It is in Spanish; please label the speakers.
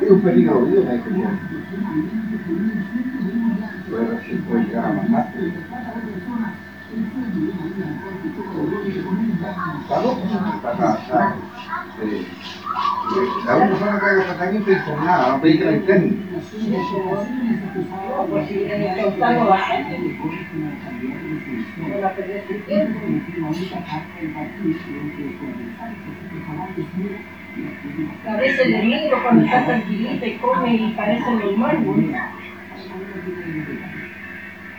Speaker 1: Es un peligro vivo, me dijo. Pero si puede llegar a matar. Está loco, está. La única persona que haga tratamiento internada, no pedir que la internen.
Speaker 2: En el miro cuando está tranquilita y come y parece normal, ¿no?